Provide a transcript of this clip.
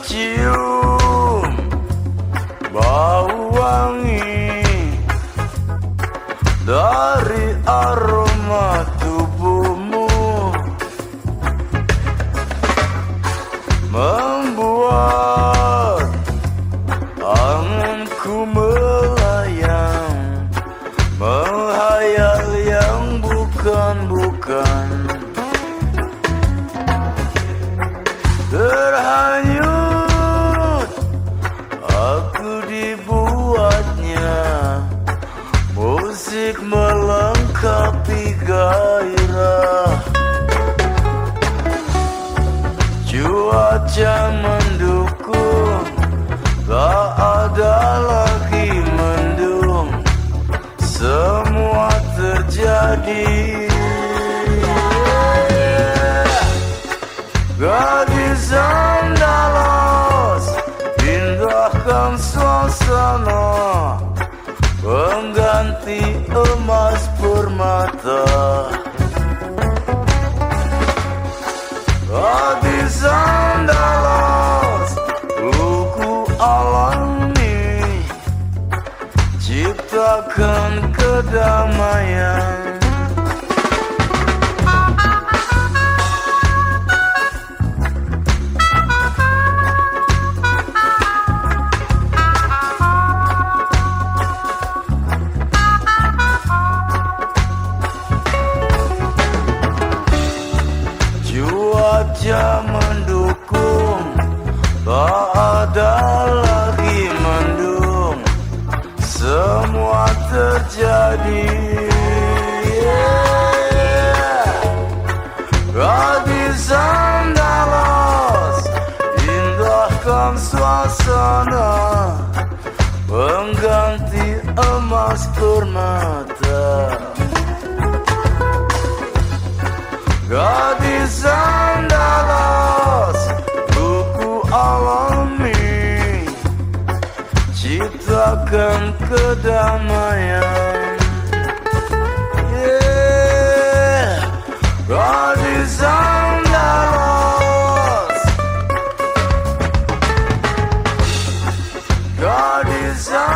tercium bau wangi dari aroma tubuhmu. Membuat anganku melayang menghayal yang bukan-bukan. Musik melengkapi gairah. Cuaca mendukung Tak ada lagi mendung. Semua terjadi. Gadis Andalas Indahkan suasana Pengganti emas permata. Gadis Andalas Buku alami. Ciptakan kedamaian mendukung. Tak ada lagi mendung. Semua terjadi. Yeah. Gadis Andalas Indahkan suasana. Pengganti emas permata akan kedamaian Yeah. Radio Zandaros Radio Zandaros